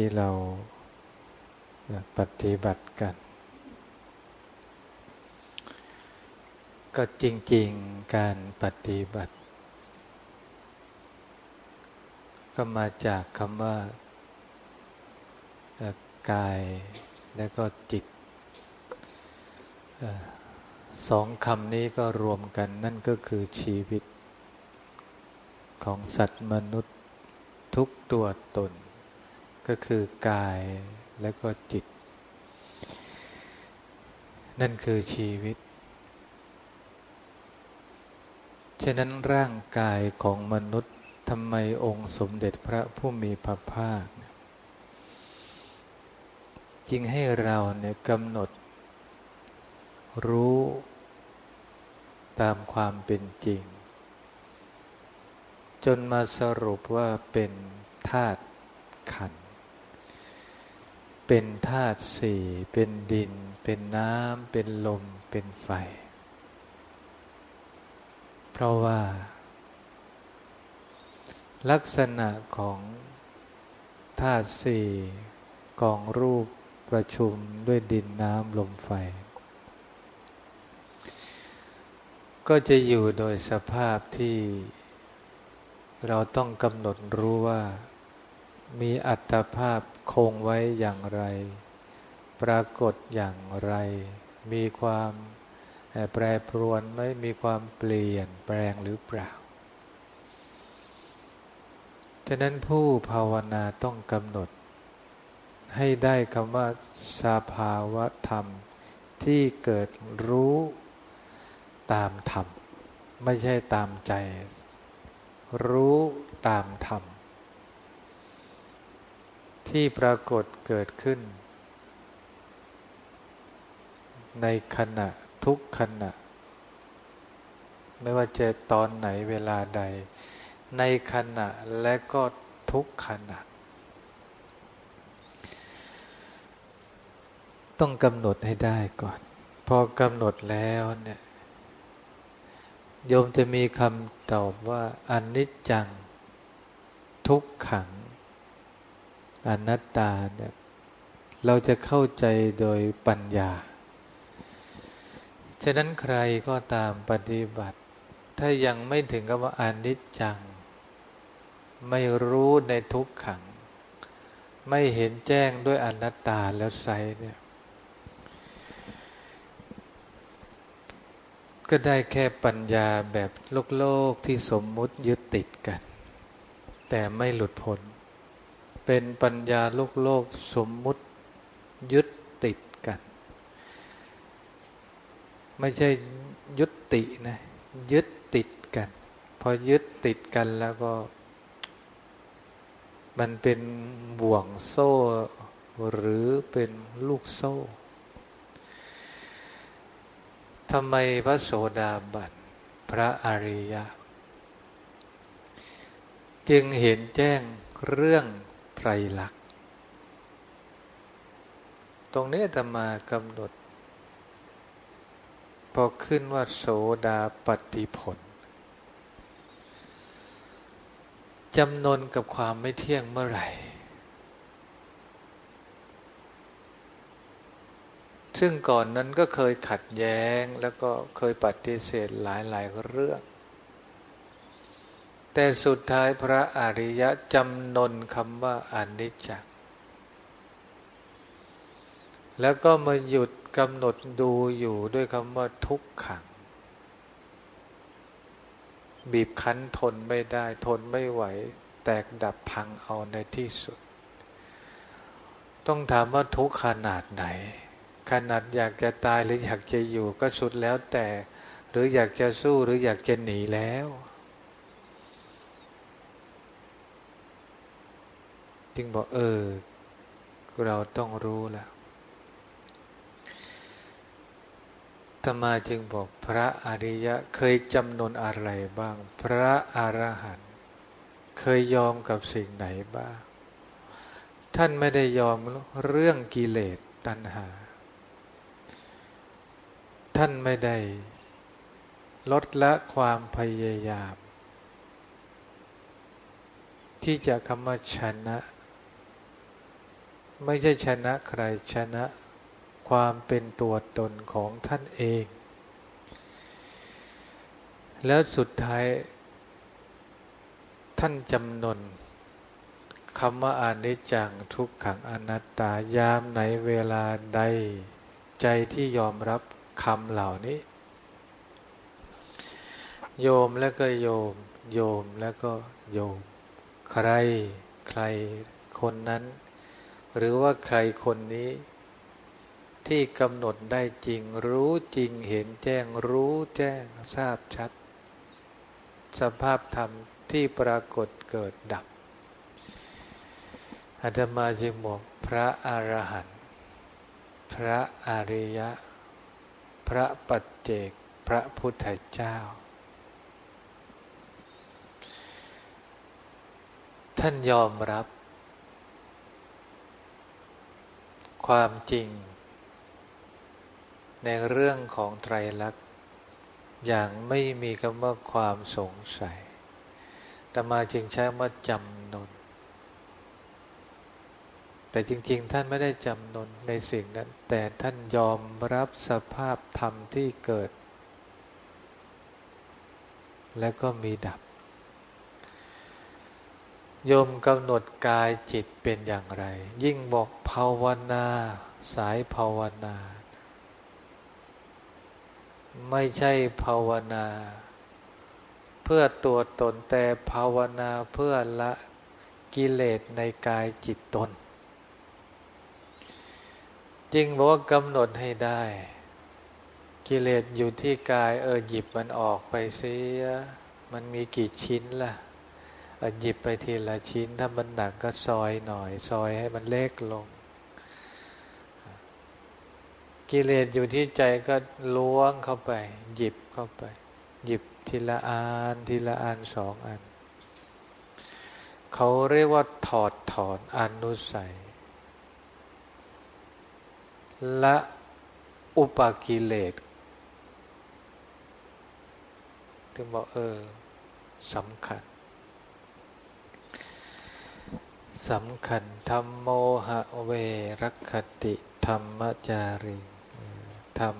ที่เราปฏิบัติกัน ก็จริง ๆ การปฏิบัติ ก็มาจากคำว่ากายและก็จิตสองคำนี้ก็รวมกันนั่นก็คือชีวิตของสัตว์มนุษย์ทุกตัวตน ก็คือกายและก็จิต นั่นคือชีวิต ฉะนั้นร่างกายของมนุษย์ทำไมองค์สมเด็จพระผู้มีพระภาคจึงให้เราเนี่ยกำหนด รู้ตามความเป็นจริง จนมาสรุปว่าเป็นธาตุขันธ์ เป็นธาตุสี่เป็นดิน เป็นน้ำ เป็นลม เป็นไฟ เพราะว่า ลักษณะของธาตุสี่กองรูปประชุมด้วยดินน้ำลมไฟ ก็จะอยู่โดยสภาพที่เราต้องกำหนดรู้ว่า มีอัตภาพ คงไว้อย่างไร ปรากฏอย่างไร มีความแปรปรวนไม่มีความเปลี่ยนแปลงหรือเปล่า ฉะนั้นผู้ภาวนาต้องกำหนด ให้ได้คำว่าสภาวะธรรม ที่เกิดรู้ตามธรรม ไม่ใช่ตามใจ รู้ตามธรรม ที่ปรากฏเกิดขึ้น ในขณะทุกขณะ ไม่ว่าจะตอนไหนเวลาใด ในขณะและก็ทุกขณะ ต้องกำหนดให้ได้ก่อน พอกำหนดแล้วเนี่ยโยมจะมีคำตอบว่าอนิจจัง ทุกขัง อนัตตาเนี่ยเราจะเข้าใจโดยปัญญา ฉะนั้นใครก็ตามปฏิบัติ ถ้ายังไม่ถึงกับว่าอนิจจัง ไม่รู้ในทุกขัง ไม่เห็นแจ้งด้วยอนัตตาแล้วไซเนี่ยก็ได้แค่ปัญญาแบบโลกโลกที่สมมุติยึดติดกัน แต่ไม่หลุดพ้น เป็นปัญญาโลกโลกสมมุติยึดติดกัน ไม่ใช่ยุตินะยึดติดกัน พอยึดติดกันแล้วก็ มันเป็นบ่วงโซ่ หรือเป็นลูกโซ่ทำไมพระโสดาบันพระอริยะ จึงเห็นแจ้งเรื่อง ไตรลักษณ์ ตรงนี้จะมากำหนด พอขึ้นว่าโสดาปฏิผลจำนนกับความไม่เที่ยงเมื่อไหร่ ซึ่งก่อนนั้นก็เคยขัดแย้งแล้วก็เคยปฏิเสธหลายๆเรื่อง แต่สุดท้ายพระอริยะจำนนคำว่าอนิจจ์แล้วก็มาหยุดกำหนดดูอยู่ด้วยคำว่าทุกขัง บีบคั้นทนไม่ได้ทนไม่ไหว แตกดับพังเอาในที่สุด ต้องถามว่าทุกขนาดไหน ขนาดอยากจะตายหรืออยากจะอยู่ก็สุดแล้วแต่ หรืออยากจะสู้หรืออยากจะหนีแล้ว จึงบอกเออ เราต้องรู้แล้วธรรมาจึงบอกพระอริยะเคยจำนนอะไรบ้าง พระอรหันต์เคยยอมกับสิ่งไหนบ้าง ท่านไม่ได้ยอมเรื่องกิเลสตัณหา ท่านไม่ได้ลดละความพยายาม ที่จะคำว่าชนะ ไม่ใช่ชนะใครชนะความเป็นตัวตนของท่านเอง แล้วสุดท้าย ท่านจำนนคำว่าอานิจจังทุกขังอนัตตายามไหนเวลาใดใจที่ยอมรับคำเหล่านี้ โยมแล้วก็โยม โยมแล้วก็โยม ใครใครคนนั้น หรือว่าใครคนนี้ ที่กำหนดได้จริง รู้จริงเห็นแจ้งรู้แจ้งทราบชัด สภาพธรรมที่ปรากฏเกิดดับอาตมาจึงบอกพระอรหันต์พระอริยะ พระปัจเจกพระพุทธเจ้า ท่านยอมรับ ความจริง ในเรื่องของไตรลักษณ์ อย่างไม่มีคำว่าความสงสัยแต่มาจึงใช้ว่าจำนน แต่จริง ๆ ท่านไม่ได้จำนนในสิ่งนั้น แต่ท่านยอมรับสภาพธรรมที่เกิด และก็มีดับ โยมกำหนดกายจิตเป็นอย่างไร ยิ่งบอกภาวนา สายภาวนา ไม่ใช่ภาวนา เพื่อตัวตนแต่ภาวนาเพื่อละกิเลสในกายจิตตนจริงบอกว่ากำหนดให้ได้ กิเลสอยู่ที่กายเออหยิบมันออกไปเสีย มันมีกี่ชิ้นล่ะ หยิบไปทีละชิ้น ถ้ามันหนักก็ซอยหน่อย ซอยให้มันเล็กลง กิเลสอยู่ที่ใจก็ล้วงเข้าไป หยิบเข้าไป หยิบทีละอันทีละอันสองอัน เขาเรียกว่าถอดถอนอนุสัยละอุปกิเลสถึงบอกเออสำคัญ สำคัญธรรมโมหะเวรคติธรรมจารีธรรม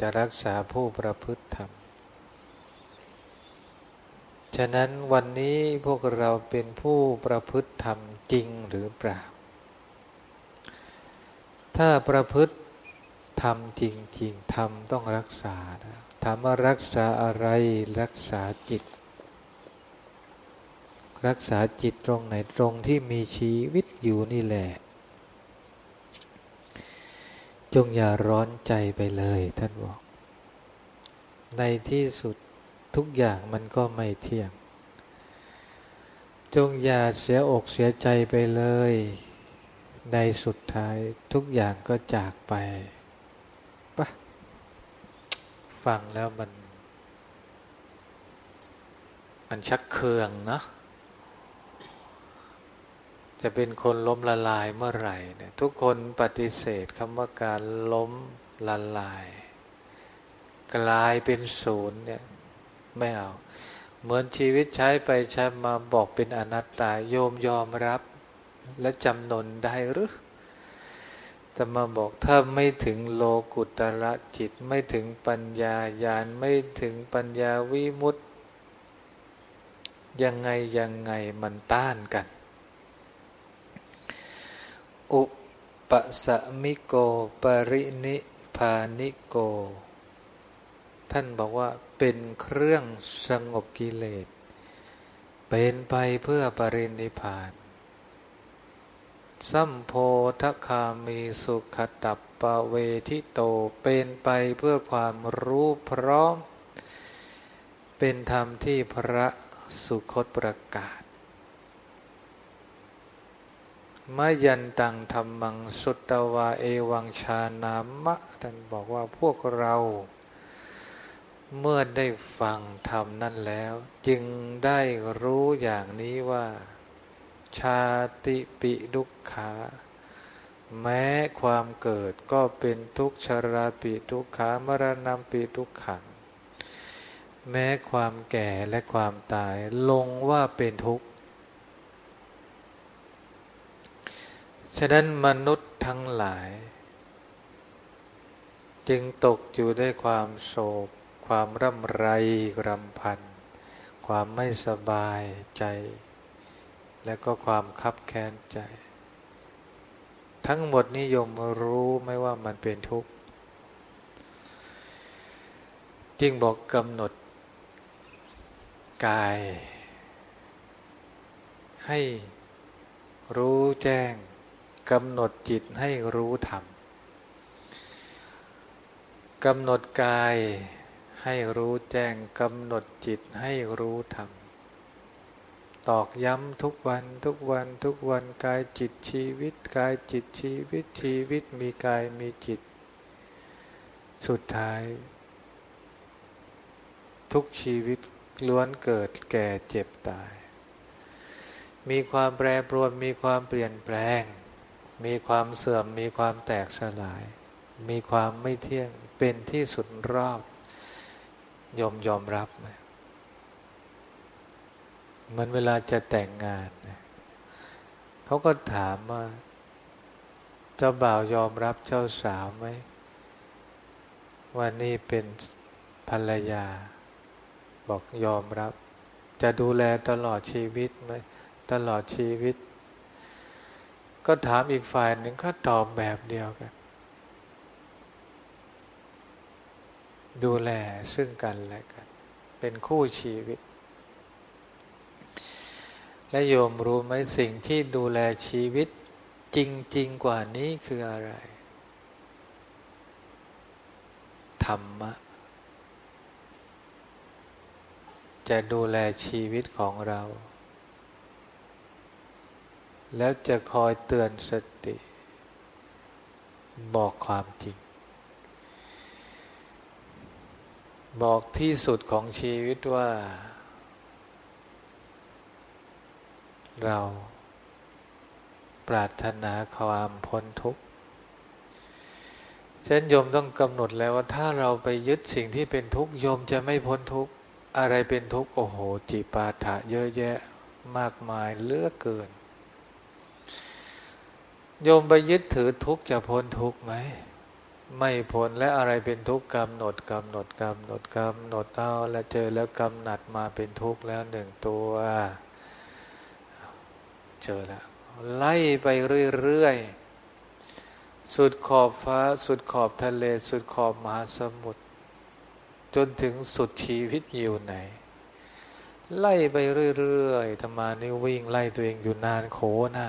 จะรักษาผู้ประพฤติธรรม ฉะนั้นวันนี้พวกเราเป็นผู้ประพฤติธรรมจริงหรือเปล่า ถ้าประพฤติธรรมจริงๆธรรมต้องรักษาถามว่ารักษาอะไรรักษาจิต รักษาจิตตรงไหนตรงที่มีชีวิตอยู่นี่แหละ จงอย่าร้อนใจไปเลย ท่านบอก ในที่สุดทุกอย่างมันก็ไม่เที่ยง จงอย่าเสียอกเสียใจไปเลย ในสุดท้ายทุกอย่างก็จากไปปะฟังแล้วมัน มันชักเคืองเนาะ จะเป็นคนล้มละลายเมื่อไหร่เนี่ยทุกคนปฏิเสธคำว่าการล้มละลาย กลายเป็นศูนย์เนี่ยไม่เอา เหมือนชีวิตใช้ไปใช้มาบอกเป็นอนัตตาโยมยอมรับ และจำนนได้หรือแต่มาบอกถ้าไม่ถึงโลกุตระจิตไม่ถึงปัญญาญาณไม่ถึงปัญญาวิมุตติยังไงยังไงมันต้านกัน อุปสมิโก ปรินิพานิโก ท่านบอกว่าเป็นเครื่องสงบกิเลส เป็นไปเพื่อปรินิพาน สัมโพธคามีสุขตับปเวทิโต เป็นไปเพื่อความรู้พร้อม เป็นธรรมที่พระสุคตประกาศ มายันตังธรรมังสุตตวาเอวังชานามะท่านบอกว่าพวกเราเมื่อได้ฟังธรรมนั่นแล้ว จึงได้รู้อย่างนี้ว่า ชาติปิดุกขาแม้ความเกิดก็เป็นทุกชราปิทุกขามรณะปิทุกขัง แม้ความแก่และความตายลงว่าเป็นทุกข์ ฉะนั้นมนุษย์ทั้งหลาย จึงตกอยู่ด้วยความโศก ความร่ำไรรำพัน ความไม่สบายใจ และก็ความคับแค้นใจ ทั้งหมดนิยมรู้ไม่ว่ามันเป็นทุกข์จึงบอกกำหนดกาย ให้รู้แจ้ง กำหนดจิตให้รู้ธรรมกำหนดกายให้รู้แจ้งกำหนดจิตให้รู้ธรรมตอกย้ำทุกวันทุกวันทุกวันกายจิตชีวิตกายจิตชีวิตชีวิตมีกายมีจิต สุดท้าย ทุกชีวิตล้วนเกิดแก่เจ็บตาย มีความแปรปรวนมีความเปลี่ยนแปลง มีความเสื่อมมีความแตกสลาย มีความไม่เที่ยงเป็นที่สุดรอบยอมยอมรับไหมเหมือนเวลาจะแต่งงานเขาก็ถามว่าเจ้าบ่าวยอมรับเจ้าสาวไหมว่านี่เป็นภรรยา บอกยอมรับ จะดูแลตลอดชีวิตไหมตลอดชีวิต ก็ถามอีกฝ่ายหนึ่งก็ตอบแบบเดียวกัน ดูแลซึ่งกันและกัน เป็นคู่ชีวิต และโยมรู้ไหมสิ่งที่ดูแลชีวิต จริง ๆ กว่านี้คืออะไร ธรรมะ จะดูแลชีวิตของเรา แล้วจะคอยเตือนสติ บอกความจริง บอกที่สุดของชีวิตว่า เราปรารถนาความพ้นทุกข์ฉันโยมต้องกำหนดแล้วว่าถ้าเราไปยึดสิ่งที่เป็นทุกข์โยมจะไม่พ้นทุกข์อะไรเป็นทุกข์โอ้โห จิปาถะเยอะแยะมากมายเลือกเกิน โยมไปยึดถือทุกข์จะพ้นทุกข์ไหม ไม่พ้นและอะไรเป็นทุกข์กำหนดกำหนดกำหนดกำหนดเอาแล้วเจอแล้วกำหนัดมาเป็นทุกข์แล้วหนึ่งตัว เจอแล้ว ไล่ไปเรื่อยๆ สุดขอบฟ้า สุดขอบทะเล สุดขอบมหาสมุทรจนถึงสุดชีวิตอยู่ไหน ไล่ไปเรื่อยๆธรรมานี่วิ่งไล่ตัวเองอยู่นานโขหน้า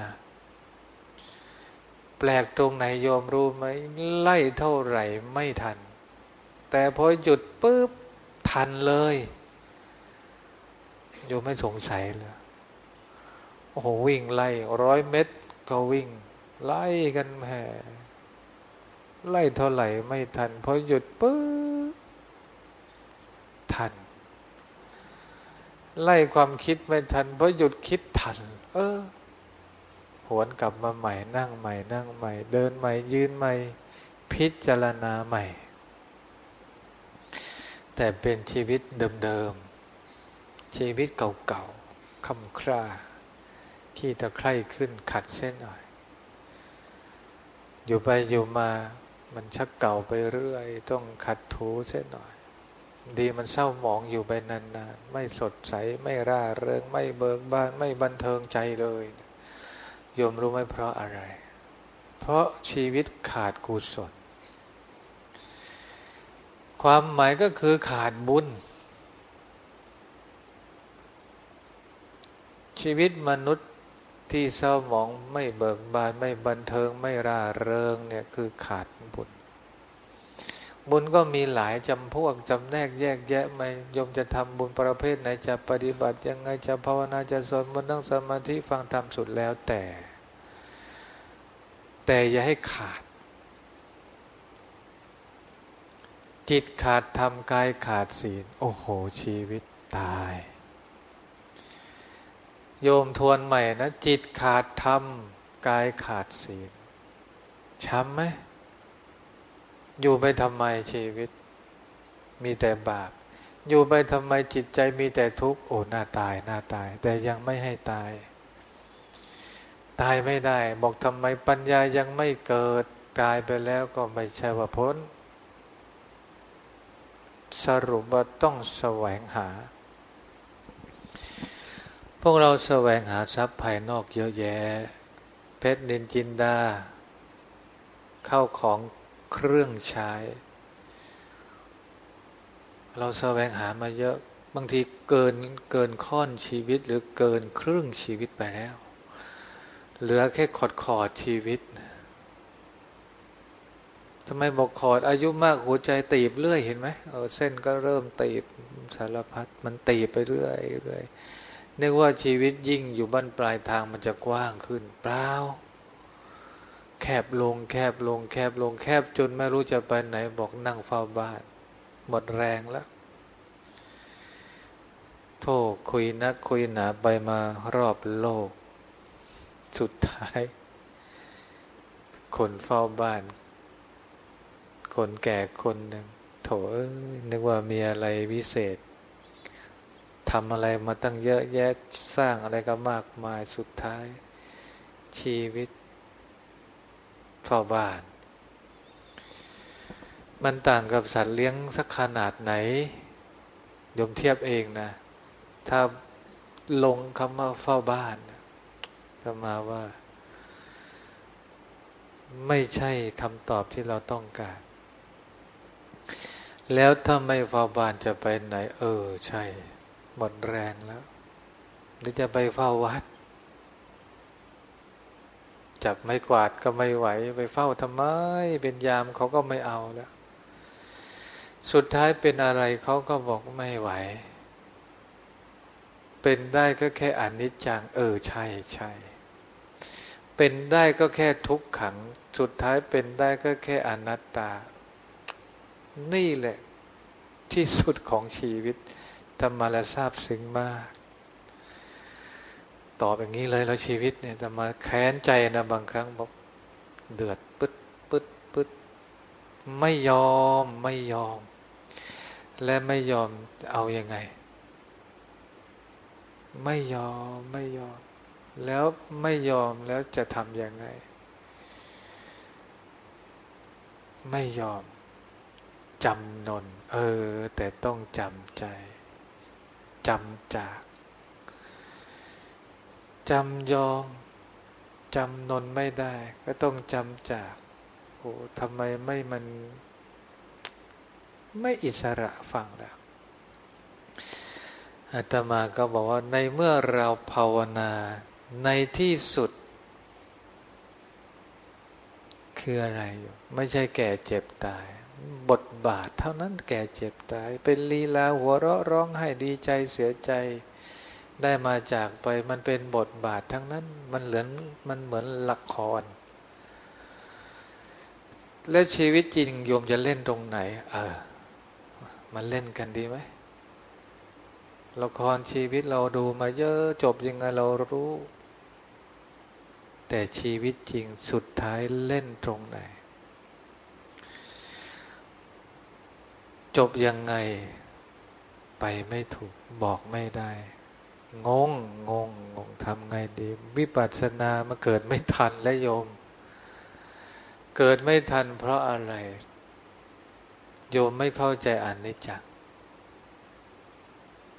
แปลกตรงไหนโยมรู้ไหมไล่เท่าไหร่ไม่ทัน แต่พอหยุดปุ๊บทันเลย โยมไม่สงสัยเลยโอ้โหวิ่งไล่ร้อยเมตรก็วิ่ง ไล่กันแห่ไล่เท่าไหร่ไม่ทันพอหยุดปุ๊บทัน ไล่ความคิดไม่ทันพราะหยุดคิดทัน เออ หวนกลับมาใหม่นั่งใหม่นั่งใหม่ เดินใหม่ยืนใหม่ พิจารณาใหม่ แต่เป็นชีวิตเดิมๆ ชีวิตเก่าๆคำคร่าขี้ตะไคร่ขึ้นขัดเส้นหน่อย อยู่ไปอยู่มามันชักเก่าไปเรื่อย ต้องขัดถูเสียหน่อย ดีมันเศร้าหมองอยู่ไปนานๆ ไม่สดใสไม่ร่าเริงไม่เบิกบานไม่บันเทิงใจเลย โยมรู้ไหมเพราะอะไร เพราะชีวิตขาดกุศล ความหมายก็คือขาดบุญ ชีวิตมนุษย์ที่เศร้าหมองไม่เบิกบานไม่บันเทิงไม่ร่าเริงเนี่ยคือขาดบุญ บุญก็มีหลายจำพวกจำแนกแยกแยะไม่ยมจะทำบุญประเภทไหนจะปฏิบัติยังไงจะภาวนาจะสวดมนต์นั่งสมาธิฟังธรรมสุดแล้วแต่ แต่อย่าให้ขาด จิตขาดธรรมกายขาดศีล โอ้โหชีวิตตาย โยมทวนใหม่นะ จิตขาดธรรมกายขาดศีลช้ำไหม อยู่ไปทำไมชีวิต มีแต่บาป อยู่ไปทำไมจิตใจมีแต่ทุกข์โอ้หน้าตายหน้าตาย แต่ยังไม่ให้ตาย ตายไม่ได้ บอกทำไมปัญญายังไม่เกิดตายไปแล้วก็ไม่ใช่ว่าพ้น สรุปว่าต้องแสวงหา พวกเราแสวงหาทรัพย์ภายนอกเยอะแยะ เพชรนินจินดา เข้าของ เครื่องใช้ เราแสวงหามาเยอะบางทีเกินเกินค่อนชีวิตหรือเกินครึ่งชีวิตไปแล้ว เหลือแค่ขอดขอดชีวิตทำไมบอกขอดอายุมากหัวใจตีบเรื่อยเห็นไหมเออเส้นก็เริ่มตีบสารพัดมันตีบไปเรื่อยเรื่อยนึกว่าชีวิตยิ่งอยู่บ้านปลายทางมันจะกว้างขึ้นเปล่า แคบลงแคบลง แคบลง แคบจนไม่รู้จะไปไหนบอกนั่งเฝ้าบ้าน หมดแรงแล้ว โทษคุยนักคุยหนาไปมารอบโลก สุดท้าย คนเฝ้าบ้าน คนแก่คนหนึ่งโถนึกว่ามีอะไรวิเศษทำอะไรมาตั้งเยอะแยะสร้างอะไรก็มากมายสุดท้าย ชีวิต เฝ้าบ้าน มันต่างกับสัตว์เลี้ยงสักขนาดไหนยมเทียบเองนะ ถ้าลงคำว่าเฝ้าบ้านก็มาว่า ไม่ใช่คำตอบที่เราต้องการ แล้วถ้าไม่เฝ้าบ้านจะไปไหน เออ ใช่ หมดแรงแล้วหรือจะไปเฝ้าวัด จับไม่กวาดก็ไม่ไหว ไปเฝ้าทำไม เป็นยามเขาก็ไม่เอาแล้ว สุดท้ายเป็นอะไรเขาก็บอกไม่ไหว เป็นได้ก็แค่อนิจจัง เออใช่ใช่ เป็นได้ก็แค่ทุกขัง สุดท้ายเป็นได้ก็แค่อนัตตา นี่แหละที่สุดของชีวิตทำมาแล้วทราบซึ้งมาก ตอบอย่างนี้เลยแล้วชีวิตเนี่ยแต่มาแค้นใจนะบางครั้งบอกเดือดปึ๊ดปึ๊ดปึ๊ดไม่ยอมไม่ยอม และไม่ยอมเอาอยัางไง ไม่ยอมไม่ยอม แล้วไม่ยอมแล้วจะทำยังไง ไม่ยอมจำนน เออ แต่ต้องจำใจจำจาก จำยอมจำนนไม่ได้ ก็ต้องจำจากโอ้ทำไมไม่มัน ไม่อิสระฟังแล้วอาตมาก็บอกว่าในเมื่อเราภาวนาในที่สุด คืออะไรไม่ใช่แก่เจ็บตาย บทบาทเท่านั้นแก่เจ็บตาย เป็นลีลาหัวเราะร้องให้ดีใจเสียใจ ได้มาจากไปมันเป็นบทบาททั้งนั้น มันเหมือนมันเหมือนละคร แล้วชีวิตจริงโยมจะเล่นตรงไหน เออ มันเล่นกันดีไหมละครชีวิตเราดูมาเยอะจบยังไงเรารู้ แต่ชีวิตจริงสุดท้ายเล่นตรงไหน จบยังไง ไปไม่ถูกบอกไม่ได้ งงงงงงทำไงดี วิปัสสนามาเกิดไม่ทันและโยม เกิดไม่ทันเพราะอะไร โยมไม่เข้าใจอนิจจัง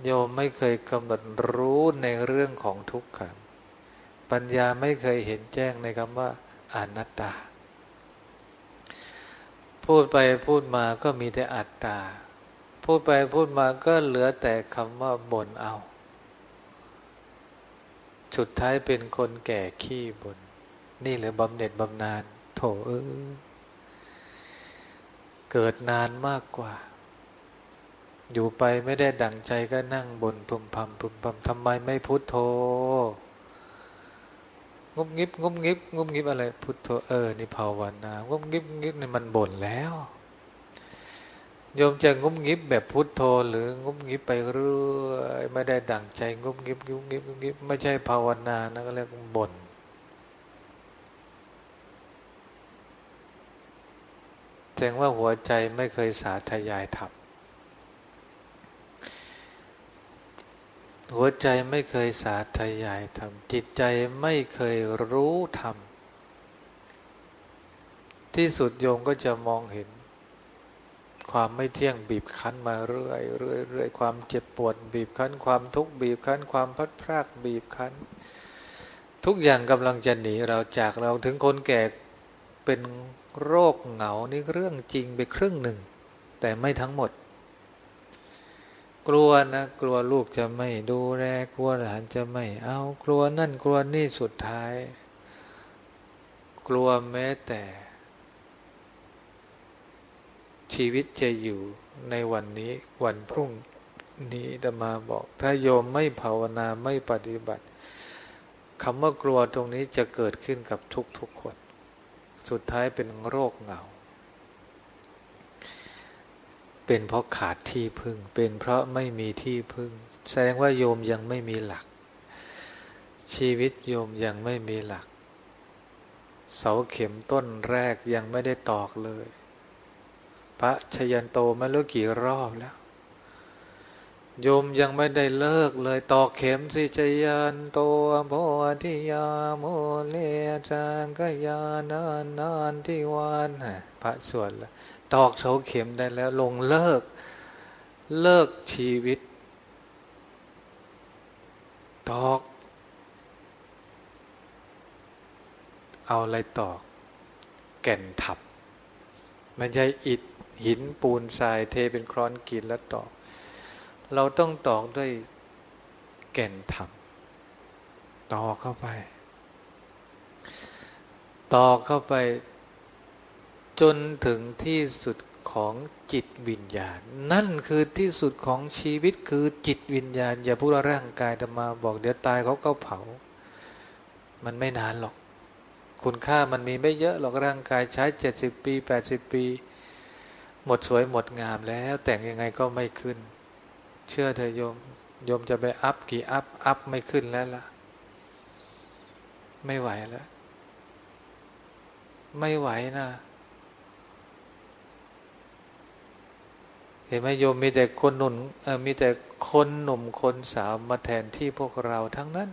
โยมไม่เคยกำหนดรู้ในเรื่องของทุกขัง ปัญญาไม่เคยเห็นแจ้งในคำว่าอนัตตา พูดไปพูดมาก็มีแต่อัตตา พูดไปพูดมาก็เหลือแต่คำว่าบ่นเอา สุดท้ายเป็นคนแก่ขี้บน่นนี่เหลือบำเหน็จบำนาญโถเออเกิดนานมากกว่า อยู่ไปไม่ได้ดั่งใจก็นั่งบนพึมพำพึมพำทำไมไม่พุโทโธงุบงิบงุบงิบงุบงิบอะไร พุทโธเออ นี่ภาวนา งุบงิบงิบนี่มันบ่นแล้ว โยมจะงุบงิบแบบพุทโธหรืองุบงิบไปเรื่อยไม่ได้ดั่งใจงุบงิบงุบงิบงุบงิบไม่ใช่ภาวนานะก็เรียกบ่นแสดงว่าหัวใจไม่เคยสาธยายทับหัวใจไม่เคยสาธยายธรรมจิตใจไม่เคยรู้ธรรมที่สุดโยมก็จะมองเห็น ความไม่เที่ยงบีบคั้นมาเรื่อยเรื่อยเรื่อยความเจ็บปวดบีบคั้น ความทุกข์บีบคั้น ความพัดพรากบีบคั้น ทุกอย่างกำลังจะหนีเราจากเราถึงคนแก่เป็นโรคเหงานี่เรื่องจริงไปครึ่งหนึ่ง แต่ไม่ทั้งหมด กลัวนะกลัวลูกจะไม่ดูแลกลัวหลานจะไม่เอากลัวนั่นกลัวนี่สุดท้าย กลัวแม้แต่ ชีวิตจะอยู่ในวันนี้วันพรุ่งนี้ดมาบอก ถ้าโยมไม่ภาวนาไม่ปฏิบัติคำว่ากลัวตรงนี้จะเกิดขึ้นกับทุกๆคน สุดท้ายเป็นโรคเหงา เป็นเพราะขาดที่พึ่ง เป็นเพราะไม่มีที่พึ่ง แสดงว่าโยมยังไม่มีหลัก ชีวิตโยมยังไม่มีหลัก เสาเข็มต้นแรกยังไม่ได้ตอกเลย พระชยันโตไม่รู้กี่รอบแล้วโยมยังไม่ได้เลิกเลยตอกเข็มสิจยันโตโพธิยาโมเลจางกยานานนานที่วานพระสวดละตอกเสาเข็มได้แล้ว ลงเลิก เลิกชีวิต ตอก เอาอะไรตอก แก่นทับ ไม่ใช่อิฐ หินปูนทรายเทเป็นครอนกินแล้วตอก เราต้องตอกด้วยแก่นทับตอกเข้าไป ตอกเข้าไป จนถึงที่สุดของจิตวิญญาณ นั่นคือที่สุดของชีวิตคือจิตวิญญาณ อย่าพูดว่าร่างกายจะมาบอกเดี๋ยวตายเขาก็เผา มันไม่นานหรอก คุณค่ามันมีไม่เยอะหรอกร่างกายใช้เจ็ดสิบปีแปดสิบปี หมดสวยหมดงามแล้ว แต่งยังไงก็ไม่ขึ้น เชื่อเธอโยมโยมจะไปอัพกี่อัพอัพไม่ขึ้นแล้วล่ะ ไม่ไหวแล้ว ไม่ไหวนะเห็นไหมโยมมีแต่คนหนุ่มมีแต่คนหนุ่มคนสาวมาแทนที่พวกเราทั้งนั้น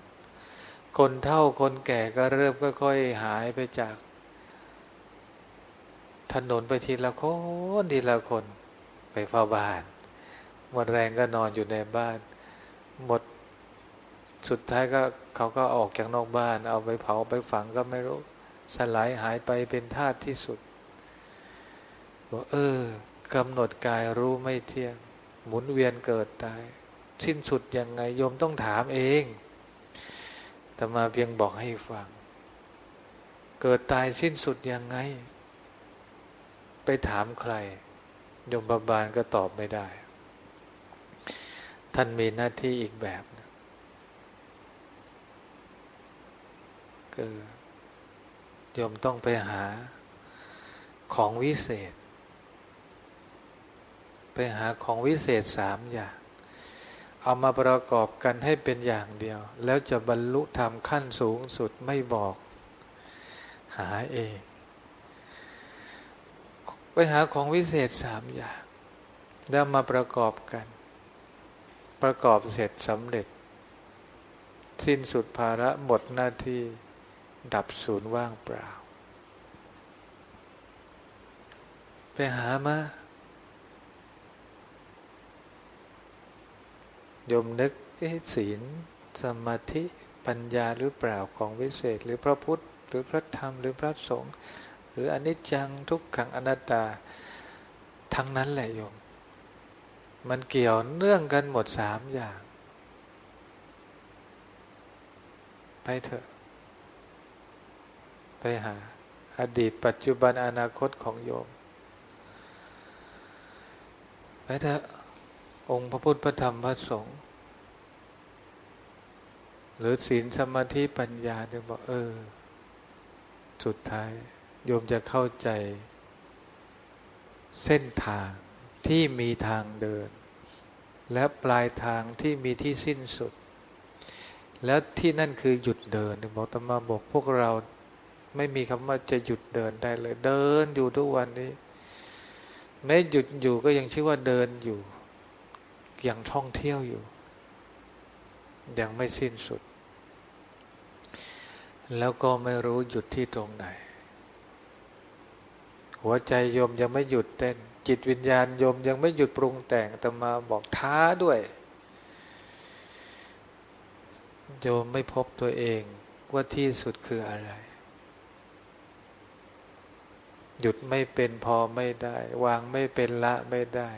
คนเท่าคนแก่ก็เริ่มค่อยๆหายไปจาก ถนนไปทีละคนทีละคน ไปเฝ้าบ้าน หมดแรงก็นอนอยู่ในบ้าน หมดสุดท้ายก็เขาก็ออกจากนอกบ้าน เอาไปเผาไปฝังก็ไม่รู้ สลายหายไปเป็นธาตุที่สุดบอกเออกำหนดกายรู้ไม่เที่ยง หมุนเวียนเกิดตาย สิ้นสุดยังไงโยมต้องถามเองแต่มาเพียงบอกให้ฟัง เกิดตายสิ้นสุดยังไง ไปถามใคร ยมบาบาลก็ตอบไม่ได้ ท่านมีหน้าที่อีกแบบคือโยมต้องไปหาของวิเศษ ไปหาของวิเศษสามอย่าง เอามาประกอบกันให้เป็นอย่างเดียว แล้วจะบรรลุธรรมขั้นสูงสุดไม่บอก หาเอง ไปหาของวิเศษสามอย่าง แล้วมาประกอบกัน ประกอบเสร็จสำเร็จ สิ้นสุดภาระหมดหน้าที่ดับศูนย์ว่างเปล่า ไปหามาโยมนึกศีลสมาธิปัญญาหรือเปล่าของวิเศษ หรือพระพุทธ หรือพระธรรมหรือพระสงฆ์ รืออนิจจังทุกขังอนัตตา ทั้งนั้นแหละโยม มันเกี่ยวเนื่องกันหมดสามอย่าง ไปเถอะ ไปหา อดีตปัจจุบันอนาคตของโยม ไปเถอะ องค์พระพุทธพระธรรมพระสงฆ์หรือศีลสมาธิปัญญาเนี่ยบอกเออ สุดท้าย โยมจะเข้าใจ เส้นทางที่มีทางเดิน และปลายทางที่มีที่สิ้นสุด แล้วที่นั่นคือหยุดเดินบอกตมาบอกพวกเราไม่มีคำว่าจะหยุดเดินได้เลย เดินอยู่ทุกวันนี้ แม้หยุดอยู่ก็ยังชื่อว่าเดินอยู่ยังท่องเที่ยวอยู่ ยังไม่สิ้นสุด แล้วก็ไม่รู้หยุดที่ตรงไหน หัวใจโยมยังไม่หยุดเต้น จิตวิญญาณโยมยังไม่หยุดปรุงแต่งแต่มาบอกท้าด้วย โยมไม่พบตัวเองว่าที่สุดคืออะไร หยุดไม่เป็นพอไม่ได้ วางไม่เป็นละไม่ได้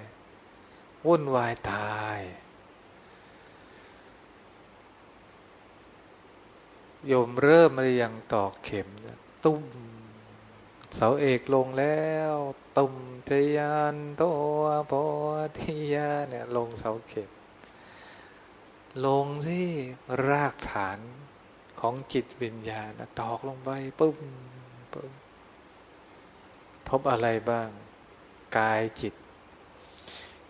วุ่นวายตาย โยมเริ่มมายังตอกเข็มตุ้ม เสาเอกลงแล้วตุ่มทยานตัวโพธิยาเนี่ย ลงเสาเข็มลงที่รากฐานของจิตวิญญาณตอกลงไปปุ๊บปุ๊บพบอะไรบ้าง กายจิต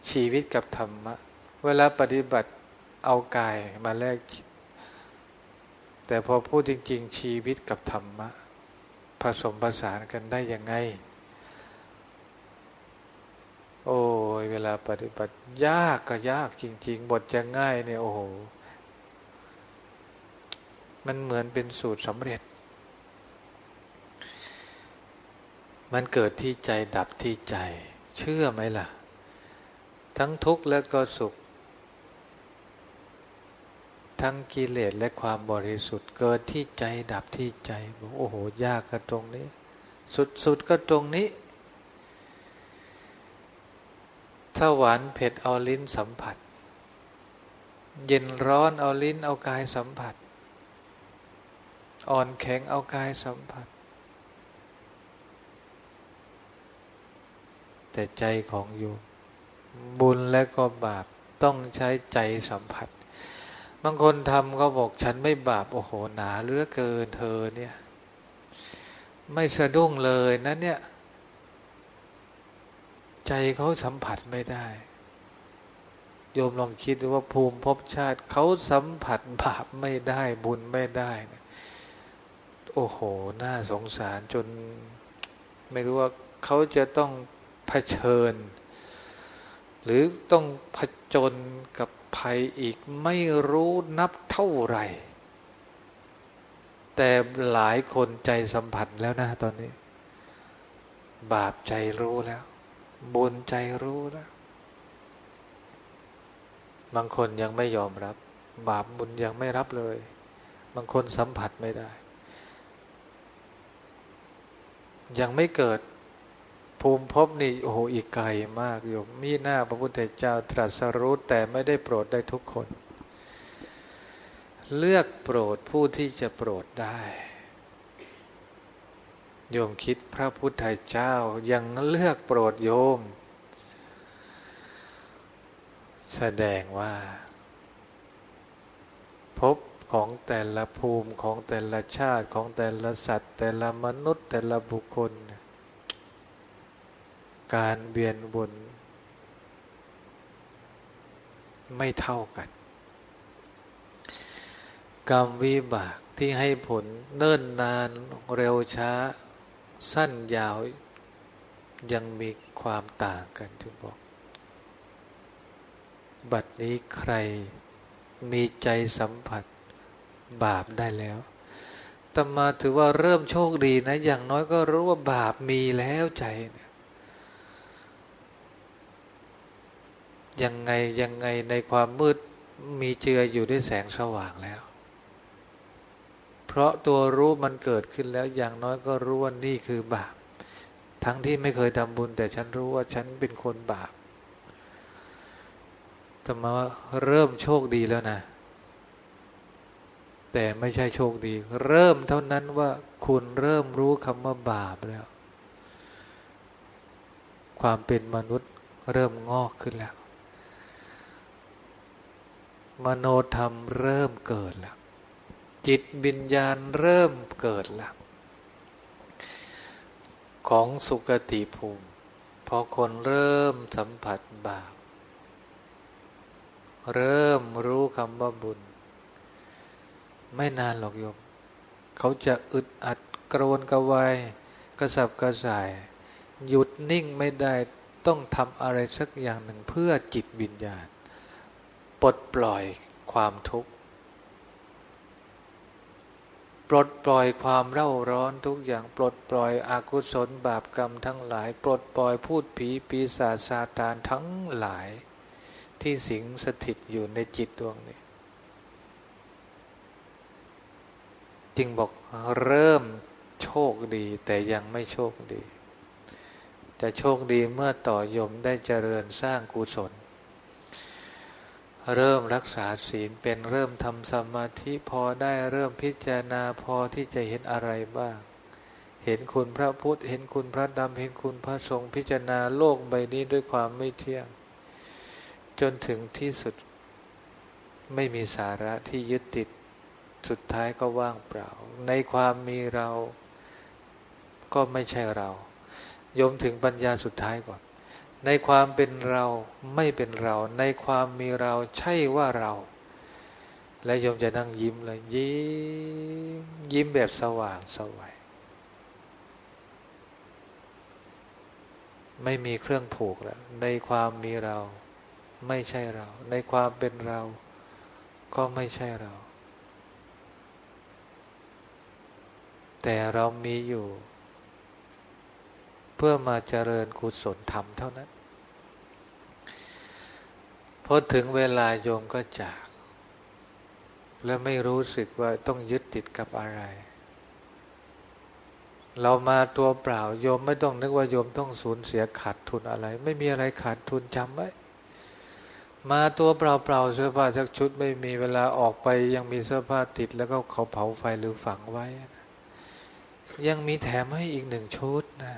ชีวิตกับธรรมะ เวลาปฏิบัติเอากายมาแลกจิต แต่พอพูดจริง ๆ ชีวิตกับธรรมะ ผสมผสานกันได้ยังไง โอ้ยเวลาปฏิบัติ ยากก็ยากจริง ๆ บทจะง่ายเนี่ยโอ้โห มันเหมือนเป็นสูตรสำเร็จ มันเกิดที่ใจดับที่ใจ เชื่อไหมล่ะ ทั้งทุกข์และก็สุข ทั้งกิเลสและความบริสุทธิ์เกิดที่ใจดับที่ใจบอกโอ้โห ยากกันตรงนี้ สุดๆก็ตรงนี้ ถ้าหวานเผ็ดเอาลิ้นสัมผัส เย็นร้อนเอาลิ้นเอากายสัมผัส อ่อนแข็งเอากายสัมผัส แต่ใจของโยมบุญและก็บาปต้องใช้ใจสัมผัส บางคนทำก็บอกฉันไม่บาป โอ้โห หนาเลือเกินเธอเนี่ย ไม่สะดุ้งเลยนะเนี่ย ใจเขาสัมผัสไม่ได้ โยมลองคิดดูว่าภูมิภพชาติเขาสัมผัสบาปไม่ได้บุญไม่ได้นะโอ้โห น่าสงสารจน ไม่รู้ว่าเขาจะต้องเผชิญ หรือต้องผจญกับ ภัยอีกไม่รู้นับเท่าไหร่ แต่หลายคนใจสัมผัสแล้วนะตอนนี้ บาปใจรู้แล้วบุญใจรู้แล้ว บางคนยังไม่ยอมรับ บาปบุญยังไม่รับเลย บางคนสัมผัสไม่ได้ ยังไม่เกิด ภูมิภพนี่โอ้โหอีกไกลมากโยมมีหน้าพระพุทธเจ้าตรัสรู้แต่ไม่ได้โปรดได้ทุกคน เลือกโปรดผู้ที่จะโปรดได้ โยมคิดพระพุทธเจ้ายังเลือกโปรดโยม แสดงว่าพบของแต่ละภูมิของแต่ละชาติของแต่ละสัตว์ แต่ละมนุษย์แต่ละบุคคล การเวียนวนไม่เท่ากัน กรรมวิบากที่ให้ผลเนิ่นนานเร็วช้า สั้นยาวยังมีความต่างกันจึงบอก บัดนี้ใครมีใจสัมผัสบาปได้แล้วแต่มาถือว่าเริ่มโชคดีนะ อย่างน้อยก็รู้ว่าบาปมีแล้วใจเนี่ย ยังไงยังไงในความมืดมีเจืออยู่ด้วยแสงสว่างแล้ว เพราะตัวรู้มันเกิดขึ้นแล้วอย่างน้อยก็รู้ว่านี่คือบาป ทั้งที่ไม่เคยทำบุญ แต่ฉันรู้ว่าฉันเป็นคนบาปแต่มาเริ่มโชคดีแล้วนะ แต่ไม่ใช่โชคดี เริ่มเท่านั้นว่าคุณเริ่มรู้คำว่าบาปแล้ว ความเป็นมนุษย์เริ่มงอกขึ้นแล้ว มโนธรรมเริ่มเกิดแล้วจิตวิญญาณเริ่มเกิดแล้วของสุกติภูมิพอคนเริ่มสัมผัสบาปเริ่มรู้คำว่าบุญ ไม่นานหรอกโยม เขาจะอึดอัดกรวนกระวายกระสับกระส่าย หยุดนิ่งไม่ได้ต้องทำอะไรสักอย่างหนึ่งเพื่อจิตวิญญาณ ปลดปล่อยความทุกข์ปลดปล่อยความเร่าร้อนทุกอย่างปลดปล่อยอกุศลบาปกรรมทั้งหลาย ปลดปล่อยพูดผีปีศาจซาตานทั้งหลาย ที่สิงสถิตอยู่ในจิตดวงนี้ จึงบอกเริ่มโชคดีแต่ยังไม่โชคดี จะโชคดีเมื่อต่อยมได้เจริญสร้างกุศล เริ่มรักษาศีลเป็นเริ่มทำสมาธิพอได้เริ่มพิจารณาพอที่จะเห็นอะไรบ้าง เห็นคุณพระพุทธ เห็นคุณพระดำเห็นคุณพระสงฆ์พิจารณาโลกใบนี้ด้วยความไม่เที่ยง จนถึงที่สุดไม่มีสาระที่ยึดติดสุดท้ายก็ว่างเปล่า ในความมีเราก็ไม่ใช่เรา ยมถึงปัญญาสุดท้ายก่อน ในความเป็นเราไม่เป็นเรา ในความมีเราใช่ว่าเรา และโยมจะนั่งยิ้มเลยยิ้ม ยิ้มแบบสว่างสวัยไม่มีเครื่องผูกแล้ว ในความมีเรา ไม่ใช่เรา ในความเป็นเรา ก็ไม่ใช่เรา แต่เรามีอยู่ เพื่อมาเจริญกุศลธรรมเท่านั้นพอถึงเวลาโยมก็จาก และไม่รู้สึกว่าต้องยึดติดกับอะไร เรามาตัวเปล่าโยมไม่ต้องนึกว่าโยมต้องสูญเสียขาดทุนอะไร ไม่มีอะไรขาดทุนจำไว้มาตัวเปล่าเปล่าเสื้อผ้าสักชุดไม่มีเวลาออกไปยังมีเสื้อผ้าติด แล้วก็เขาเผาไฟหรือฝังไว้ ยังมีแถมให้อีกหนึ่งชุดนะ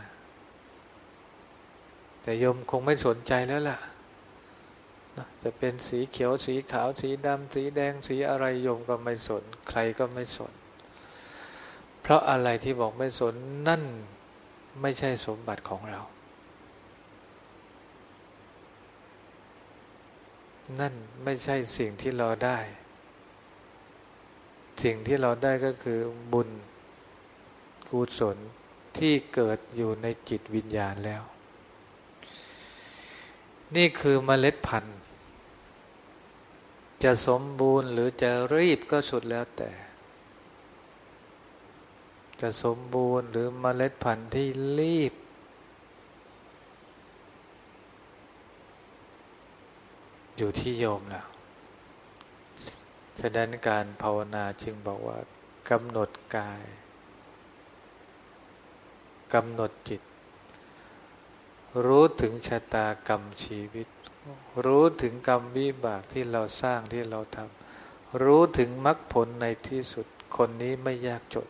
แต่โยมคงไม่สนใจแล้วล่ะจะเป็นสีเขียวสีขาวสีดำสีแดงสีอะไรโยมก็ไม่สน ใครก็ไม่สน เพราะอะไรที่บอกไม่สนนั่นไม่ใช่สมบัติของเรา นั่นไม่ใช่สิ่งที่เราได้ สิ่งที่เราได้ก็คือบุญกุศลที่เกิดอยู่ในจิตวิญญาณแล้ว นี่คือเมล็ดพันธุ์ จะสมบูรณ์หรือจะรีบก็สุดแล้วแต่ จะสมบูรณ์หรือเมล็ดพันธุ์ที่รีบ อยู่ที่โยมแล้วฉะนั้นการภาวนาจึงบอกว่ากำหนดกายกำหนดจิต รู้ถึงชะตากรรมชีวิต รู้ถึงกรรมวิบากที่เราสร้างที่เราทำรู้ถึงมรรคผลในที่สุดคนนี้ไม่ยากจน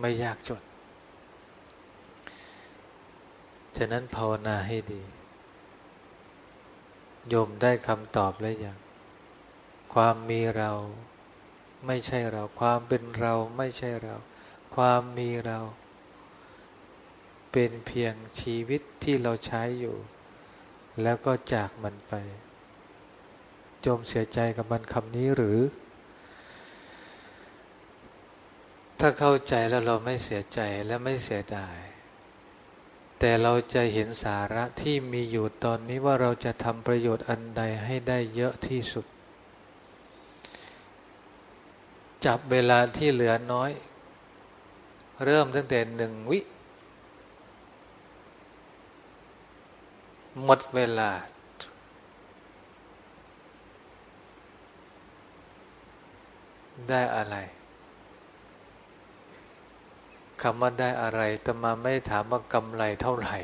ไม่ยากจน ฉะนั้นภาวนาให้ดี โยมได้คำตอบแล้วยัง ความมีเราไม่ใช่เรา ความเป็นเราไม่ใช่เรา ความมีเรา เป็นเพียงชีวิตที่เราใช้อยู่ แล้วก็จากมันไป จมเสียใจกับมันคำนี้หรือ ถ้าเข้าใจแล้วเราไม่เสียใจและไม่เสียดาย แต่เราจะเห็นสาระที่มีอยู่ตอนนี้ว่าเราจะทำประโยชน์อันใดให้ได้เยอะที่สุด จับเวลาที่เหลือน้อย เริ่มตั้งแต่หนึ่งวิ หมดเวลา ได้อะไรคำว่าได้อะไรแต่มาไม่ถามว่ากำไรเท่าไหร่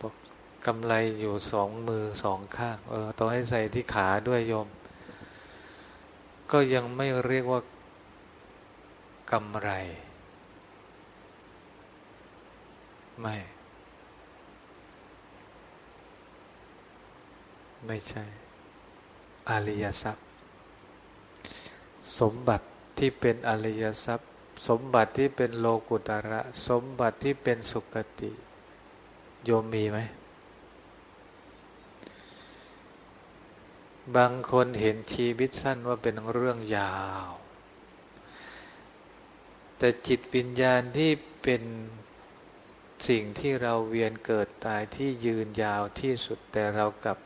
บอกกำไรอยู่สองมือสองข้าง เออต้องให้ใส่ที่ขาด้วยโยม ก็ยังไม่เรียกว่ากำไร ไม่ ไม่ใช่ อริยทรัพย์ สมบัติที่เป็นอริยทรัพย์ สมบัติที่เป็นโลกุตระ สมบัติที่เป็นสุคติ โยมมีไหม บางคนเห็นชีวิตสั้นว่าเป็นเรื่องยาว แต่จิตวิญญาณที่เป็น สิ่งที่เราเวียนเกิดตายที่ยืนยาวที่สุดแต่เรากลับ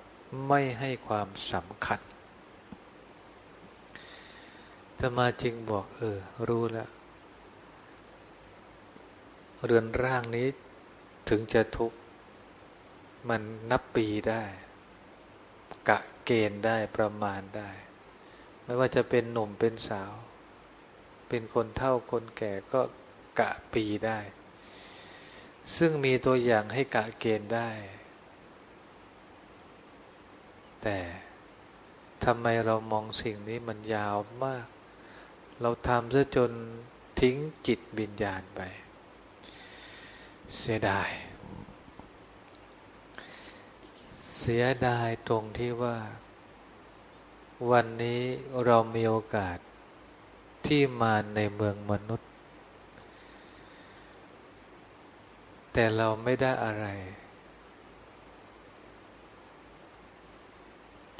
ไม่ให้ความสำคัญธรรมาจึงบอก เออ รู้แล้ว เรือนร่างนี้ถึงจะทุกข์ มันนับปีได้ กะเกณฑ์ได้ประมาณได้ ไม่ว่าจะเป็นหนุ่มเป็นสาว เป็นคนเท่าคนแก่ก็กะปีได้ ซึ่งมีตัวอย่างให้กะเกณฑ์ได้ แต่ทำไมเรามองสิ่งนี้มันยาวมาก เราทำซะจนทิ้งจิตวิญญาณไป เสียดาย เสียดายตรงที่ว่า วันนี้เรามีโอกาสที่มาในเมืองมนุษย์ แต่เราไม่ได้อะไร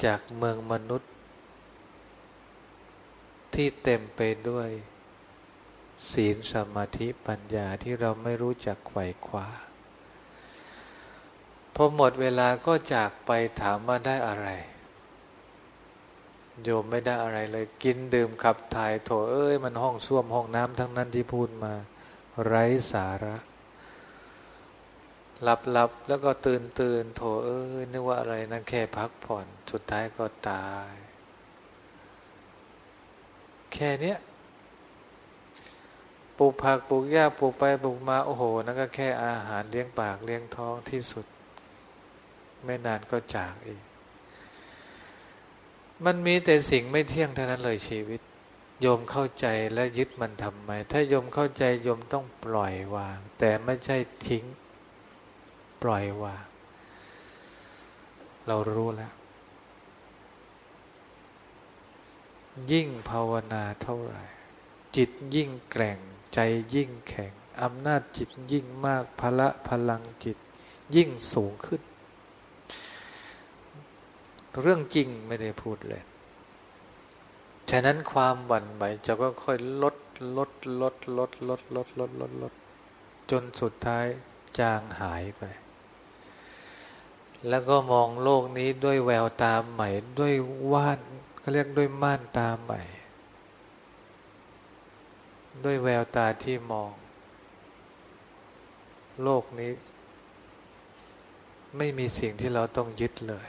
จากเมืองมนุษย์ ที่เต็มไปด้วย ศีลสมาธิปัญญาที่เราไม่รู้จักไขว่คว้าพอหมดเวลาก็จากไปถามว่าได้อะไร โยมไม่ได้อะไรเลย กินดื่มขับถ่ายโถเอ้ย มันห้องส้วมห้องน้ำทั้งนั้นที่พูดมา ไร้สาระ หลับหลับแล้วก็ตื่นตื่นโถเอ้ยนึกว่าอะไรนั่นแค่พักผ่อน สุดท้ายก็ตาย แค่เนี้ยปลูกผักปลูกหญ้าปลูกไปปลูกมา โอ้โหนั่นก็แค่อาหารเลี้ยงปากเลี้ยงท้องที่สุด ไม่นานก็จากอีก มันมีแต่สิ่งไม่เที่ยงเท่านั้นเลยชีวิต โยมเข้าใจและยึดมันทำไม ถ้าโยมเข้าใจโยมต้องปล่อยวาง แต่ไม่ใช่ทิ้ง ปล่อยวางเรารู้แล้ว ยิ่งภาวนาเท่าไหร่ จิตยิ่งแกร่งใจยิ่งแข็งอำนาจจิตยิ่งมากพละพลังจิตยิ่งสูงขึ้น เรื่องจริงไม่ได้พูดเลย ฉะนั้นความหวั่นไหวจะก็ค่อยลดลดลดลดลดลดลดลดลด จนสุดท้ายจางหายไป แล้วก็มองโลกนี้ด้วยแววตาใหม่ ด้วยว่านเขาเรียกด้วยม่านตาใหม่ ด้วยแววตาที่มอง โลกนี้ ไม่มีสิ่งที่เราต้องยึดเลย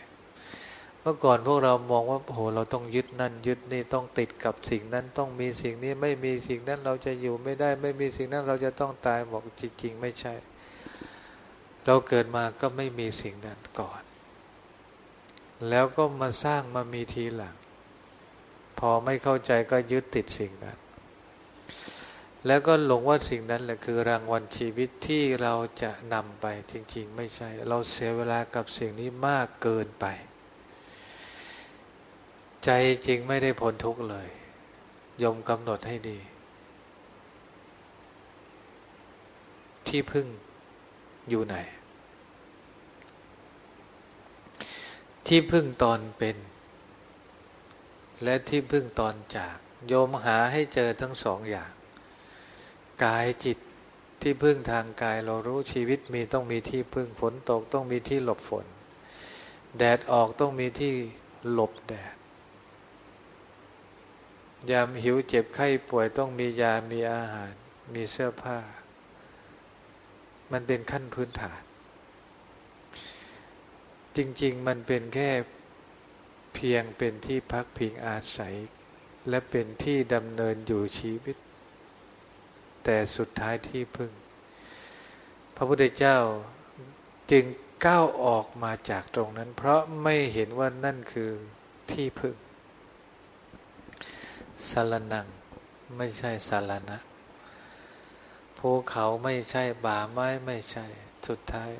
เมื่อก่อนพวกเรามองว่าโอ้โหเราต้องยึดนั่น ยึดนี่ต้องติดกับสิ่งนั้นต้องมีสิ่งนี้ไม่มีสิ่งนั้นเราจะอยู่ไม่ได้ ไม่มีสิ่งนั้นเราจะต้องตายบอกจริงๆไม่ใช่ เราเกิดมาก็ไม่มีสิ่งนั้นก่อน แล้วก็มาสร้างมามีทีหลัง พอไม่เข้าใจก็ยึดติดสิ่งนั้น แล้วก็หลงว่าสิ่งนั้นแหละคือรางวัลชีวิตที่เราจะนำไปจริง ๆ ไม่ใช่ เราเสียเวลากับสิ่งนี้มากเกินไป ใจจริงไม่ได้พ้นทุกข์เลย ยมกำหนดให้ดี ที่พึ่ง อยู่ไหน ที่พึ่งตอนเป็น และที่พึ่งตอนจาก โยมหาให้เจอทั้งสองอย่าง กายจิตที่พึ่งทางกายเรารู้ชีวิตมีต้องมีที่พึ่งฝนตกต้องมีที่หลบฝน แดดออกต้องมีที่หลบแดด ยามหิวเจ็บไข้ป่วยต้องมียามีอาหาร มีเสื้อผ้า มันเป็นขั้นพื้นฐาน จริง ๆ มันเป็นแค่เพียงเป็นที่พักพิงอาศัย และเป็นที่ดำเนินอยู่ชีวิต แต่สุดท้ายที่พึ่ง พระพุทธเจ้าจึงก้าวออกมาจากตรงนั้น เพราะไม่เห็นว่านั่นคือที่พึ่งสารนัง ไม่ใช่สารณะ ภูเขาไม่ใช่บ่าไม้ไม่ใช่ สุดท้าย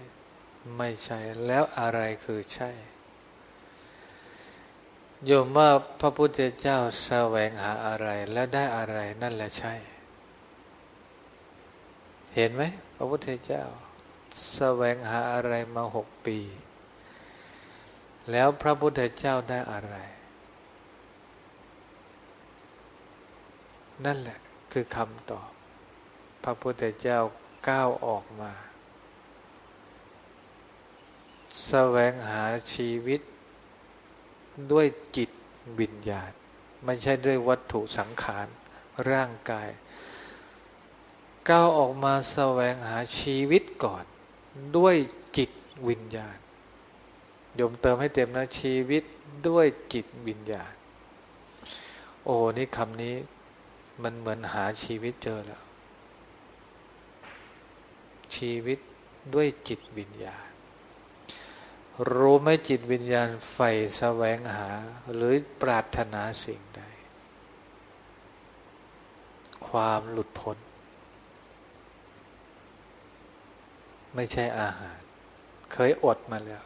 ไม่ใช่ แล้วอะไรคือใช่โยมว่าพระพุทธเจ้าแสวงหาอะไรแล้วได้อะไรนั่นแหละใช่ เห็นไหมพระพุทธเจ้าแสวงหาอะไรมาหกปี แล้วพระพุทธเจ้าได้อะไร นั่นแหละคือคำตอบ พระพุทธเจ้าก้าวออกมาแสวงหาชีวิต ด้วยจิตวิญญาณไม่ใช่ด้วยวัตถุสังขารร่างกาย ก้าวออกมาแสวงหาชีวิตก่อน ด้วยจิตวิญญาณโยมเติมให้เต็มนะชีวิตด้วยจิตวิญญาณ โอ้นี่คำนี้มันเหมือนหาชีวิตเจอแล้ว ชีวิตด้วยจิตวิญญาณ รู้ไหมจิตวิญญาณใฝ่แสวงหาหรือปรารถนาสิ่งใด ความหลุดพ้น ไม่ใช่อาหาร เคยอดมาแล้ว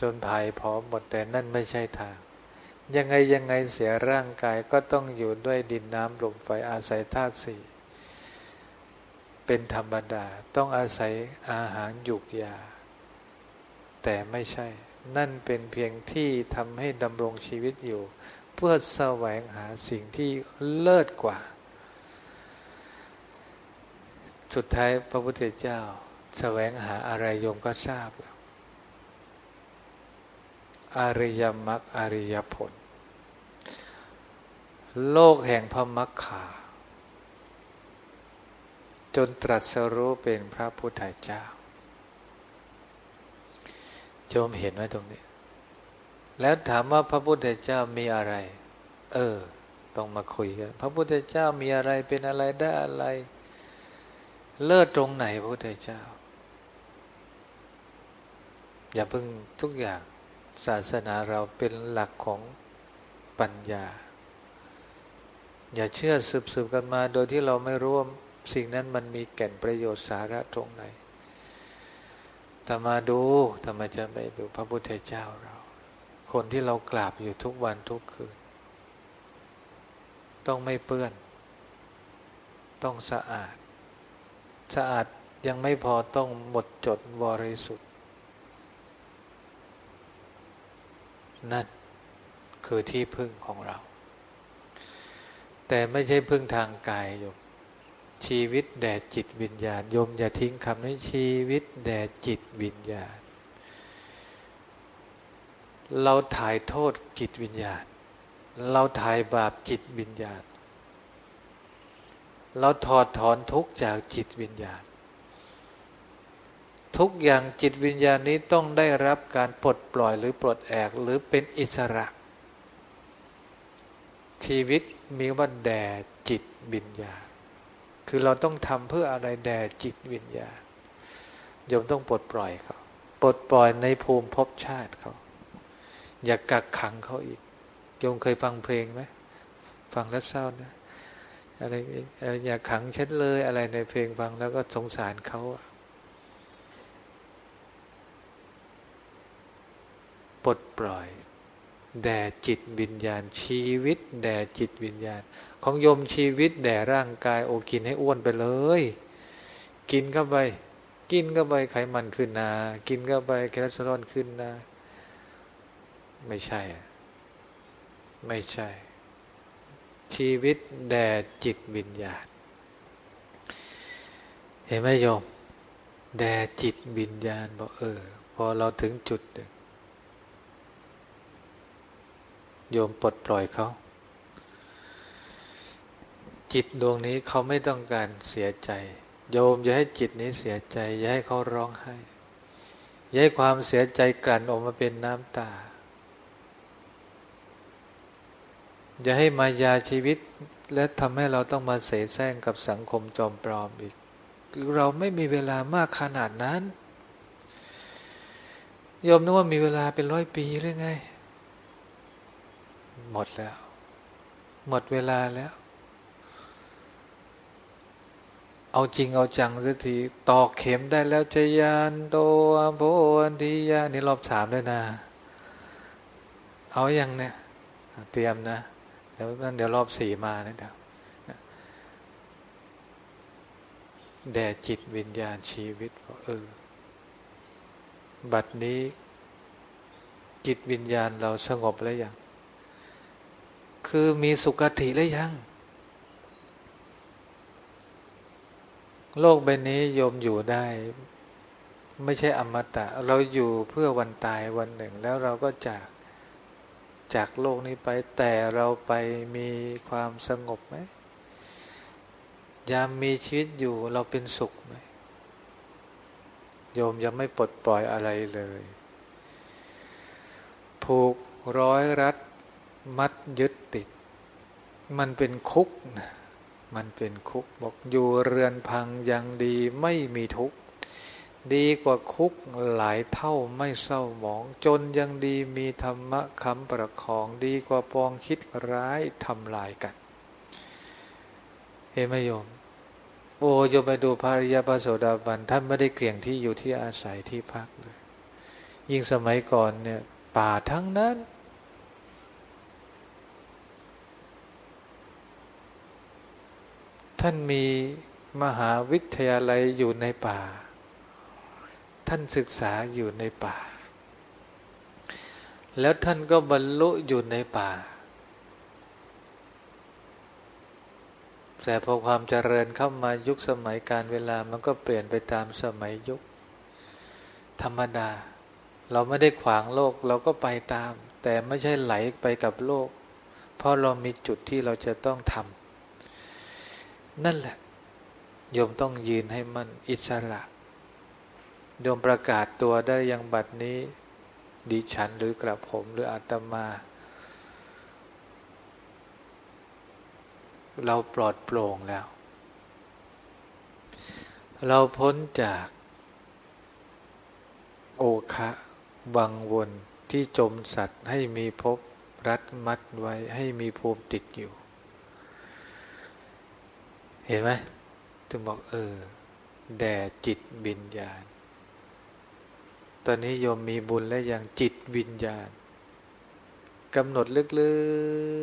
จนภายพร้อมหมดแต่นั่นไม่ใช่ทาง ยังไงยังไงเสียร่างกายก็ต้องอยู่ด้วยดินน้ำลมไฟอาศัยธาตุสี่ เป็นธรรมดา ต้องอาศัยอาหารหยุกยา แต่ไม่ใช่ นั่นเป็นเพียงที่ทำให้ดำรงชีวิตอยู่ เพื่อแสวงหาสิ่งที่เลิศกว่า สุดท้ายพระพุทธเจ้า แสวงหาอะไรโยมก็ทราบแล้วอริยมรรคอริยผล โลกแห่งพระมรรคา จนตรัสรู้เป็นพระพุทธเจ้าโยมเห็นไว้ตรงนี้ แล้วถามว่าพระพุทธเจ้ามีอะไร เออ ต้องมาคุยกันพระพุทธเจ้ามีอะไรเป็นอะไรได้อะไร เลิศตรงไหนพระพุทธเจ้า อย่าเพิ่งทุกอย่างศาสนาเราเป็นหลักของปัญญา อย่าเชื่อสืบๆกันมาโดยที่เราไม่รู้ว่า สิ่งนั้นมันมีแก่นประโยชน์สาระตรงไหนถ้ามาดูทำไมจะไม่ดูพระพุทธเจ้าเรา คนที่เรากราบอยู่ทุกวันทุกคืน ต้องไม่เปื้อน ต้องสะอาด สะอาดยังไม่พอต้องหมดจดบริสุทธิ์ นั่นคือที่พึ่งของเรา แต่ไม่ใช่พึ่งทางกายโยม ชีวิตแด่จิตวิญญาณโยมอย่าทิ้งคำนี้ชีวิตแด่จิตวิญญาณ เราถ่ายโทษจิตวิญญาณ เราถ่ายบาปจิตวิญญาณ เราถอดถอนทุกจากจิตวิญญาณ ทุกอย่างจิตวิญญาณนี้ต้องได้รับการปลดปล่อยหรือปลดแอกหรือเป็นอิสระ ชีวิตมีว่าแด่จิตวิญญาณ คือเราต้องทำเพื่ออะไรแด่จิตวิญญาณโยมต้องปลดปล่อยเขาปลดปล่อยในภูมิภพชาติเขา อย่ากักขังเขาอีกโยมเคยฟังเพลงไหมฟังแล้วเศร้านะอะไรอย่าขังฉันเลยอะไรในเพลงฟังแล้วก็สงสารเขาปลดปล่อย แด่จิตวิญญาณชีวิต แด่จิตวิญญาณ ของโยมชีวิตแด่ร่างกายโอกินให้อ้วนไปเลย กินเข้าไป กินเข้าไปไขมันขึ้นนากินเข้าไปคอเลสเตอรอลขึ้นนาไม่ใช่ ไม่ใช่ ชีวิตแด่จิตวิญญาณเห็นไหมโยมแด่จิตวิญญาณบอกเออ พอเราถึงจุดโยมปลดปล่อยเขา จิตดวงนี้เขาไม่ต้องการเสียใจ โยมอย่าให้จิตนี้เสียใจ อย่าให้เขาร้องไห้ อย่าให้ความเสียใจกลั่นออกมาเป็นน้ำตา อย่าให้มายาชีวิต และทำให้เราต้องมาเสแสร้งกับสังคมจอมปลอมอีก เราไม่มีเวลามากขนาดนั้น โยมนึกว่ามีเวลาเป็นร้อยปีหรือไง หมดแล้ว หมดเวลาแล้ว เอาจริงเอาจังสักทีตอกเข็มได้แล้วจยานโตโพอันทียานี่รอบสามเลยนะ เอาอย่างเนี่ย เตรียมนะเดี๋ยวนั่นเดี๋ยวรอบสี่มานะเดี๋ยวแด่จิตวิญญาณชีวิตเออบัดนี้ จิตวิญญาณเราสงบแล้วยัง คือมีสุขติแล้วยัง โลกใบนี้โยมอยู่ได้ ไม่ใช่อมตะ เราอยู่เพื่อวันตายวันหนึ่ง แล้วเราก็จากจากโลกนี้ไป แต่เราไปมีความสงบไหมยามมีชีวิตอยู่เราเป็นสุขไหมโยมยังไม่ปลดปล่อยอะไรเลย ผูกร้อยรัดมัดยึดติด มันเป็นคุกนะ มันเป็นคุกบอกอยู่เรือนพังยังดีไม่มีทุกข์ดีกว่าคุกหลายเท่าไม่เศร้าหมอง จนยังดีมีธรรมะคำประคองดีกว่าปองคิดร้ายทำลายกัน เห็นไหมโยม โอโยมไปดูพระริยพระโสดาบันท่านไม่ได้เกลี่ยงที่อยู่ที่อาศัยที่พักเลยยิ่งสมัยก่อนเนี่ย ป่าทั้งนั้น ท่านมีมหาวิทยาลัยอยู่ในป่า ท่านศึกษาอยู่ในป่า แล้วท่านก็บรรลุอยู่ในป่า แต่พอความเจริญเข้ามายุคสมัยการเวลามันก็เปลี่ยนไปตามสมัยยุค ธรรมดา เราไม่ได้ขวางโลกเราก็ไปตาม แต่ไม่ใช่ไหลไปกับโลก เพราะเรามีจุดที่เราจะต้องทำ นั่นแหละ โยมต้องยืนให้มันอิสระโยมประกาศตัวได้ยังบัดนี้ ดิฉันหรือกระผมหรืออาตมา เราปลอดโปร่งแล้ว เราพ้นจากโอคะวังวนที่จมสัตว์ให้มีภพรัดมัดไว้ให้มีภูมิติดอยู่ เห็นไหมถึงบอกเออ แด่จิตวิญญาณ ตอนนี้โยมมีบุญและอย่างจิตวิญญาณกำหนดลึ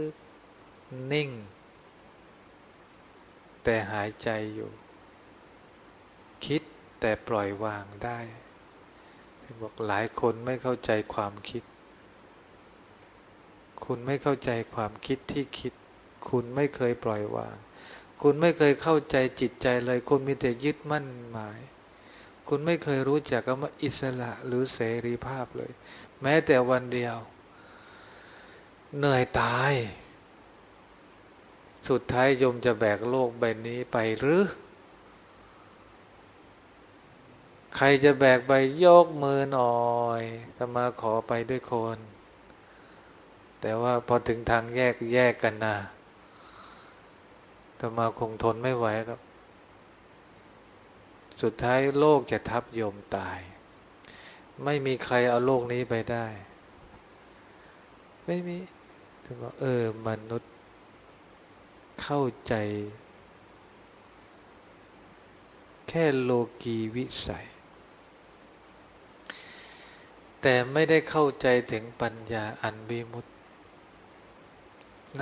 กๆ นิ่ง แต่หายใจอยู่ คิดแต่ปล่อยวางได้บอกหลายคนไม่เข้าใจความคิด คุณไม่เข้าใจความคิดที่คิด คุณไม่เคยปล่อยวาง คุณไม่เคยเข้าใจจิตใจเลย คุณมีแต่ยึดมั่นหมาย คุณไม่เคยรู้จักคำว่าอิสระหรือเสรีภาพเลย แม้แต่วันเดียว เหนื่อยตาย สุดท้ายยมจะแบกโลกใบนี้ไปหรือ ใครจะแบกใบยกมือหน่อยตมาขอไปด้วยคน แต่ว่าพอถึงทางแยกแยกกันนะ ต่มาคงทนไม่ไหวครับสุดท้ายโลกจะทับโยมตาย ไม่มีใครเอาโลกนี้ไปได้ ไม่มีถึงว่าเออ มนุษย์เข้าใจ แค่โลกีวิสัย แต่ไม่ได้เข้าใจถึงปัญญาอันวิมุตต